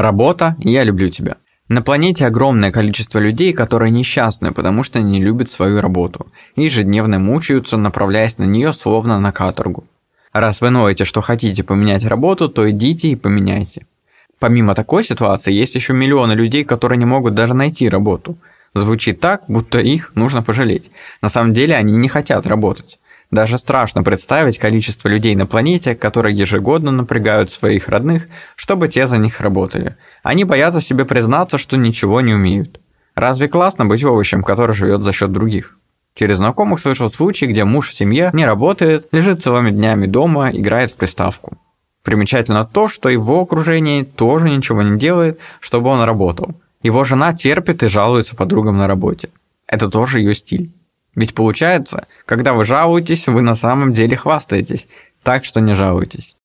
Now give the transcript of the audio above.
Работа, я люблю тебя. На планете огромное количество людей, которые несчастны, потому что не любят свою работу, и ежедневно мучаются, направляясь на нее словно на каторгу. Раз вы ноете, что хотите поменять работу, то идите и поменяйте. Помимо такой ситуации, есть еще миллионы людей, которые не могут даже найти работу. Звучит так, будто их нужно пожалеть. На самом деле они не хотят работать. Даже страшно представить количество людей на планете, которые ежегодно напрягают своих родных, чтобы те за них работали. Они боятся себе признаться, что ничего не умеют. Разве классно быть овощем, который живет за счет других? Через знакомых слышал случаи, где муж в семье не работает, лежит целыми днями дома, играет в приставку. Примечательно то, что его окружение тоже ничего не делает, чтобы он работал. Его жена терпит и жалуется подругам на работе. Это тоже ее стиль. Ведь получается, когда вы жалуетесь, вы на самом деле хвастаетесь, так что не жалуйтесь.